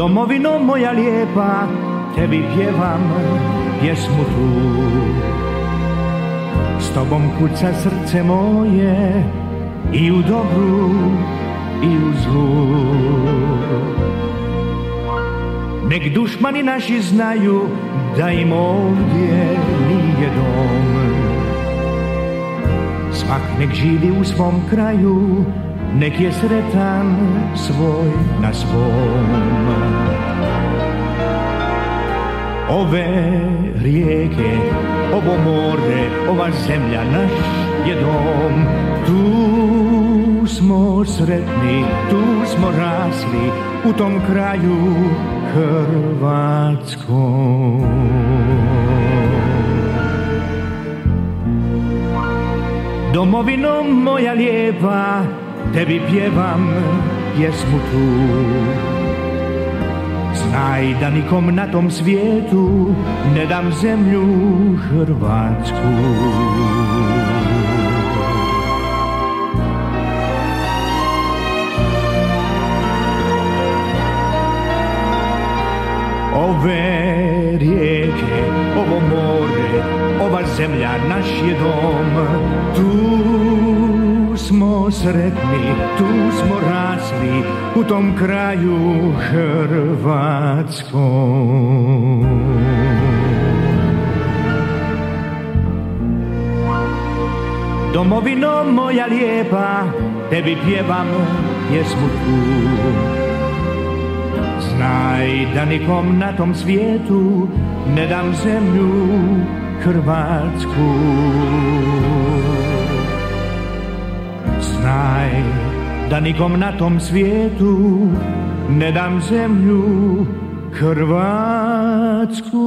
Domovino moja lijepa, tebi pjevam pjesmu tu. S tobom kuca srce moje i u dobru i u zlu. Nek dušmani naši znaju da im ovdje nije dom. Svak nek živi u svom kraju, nek je sretan svoj na svom. Ove rijeke, ovo more, ova zemlja naš je dom. Tu smo sretni, tu smo rasli, u tom kraju Hrvatskom. Domovino moja lijepa, tebi pjevam pjesmu tu. Znaj da nikom na tom svijetu ne dam zemlju Hrvatsku. Ove rijeke, ovo more, ova zemlja naš je dom, tu smo sretni, tu smo rasli, u tom kraju Hrvatskom. Domovino moja lijepa, tebi pjevam pjesmu tu. Znaj da nikom na tom svijetu ne dam zemlju Hrvatsku. Znaj da nikom na tom svijetu ne dam zemlju Hrvatsku.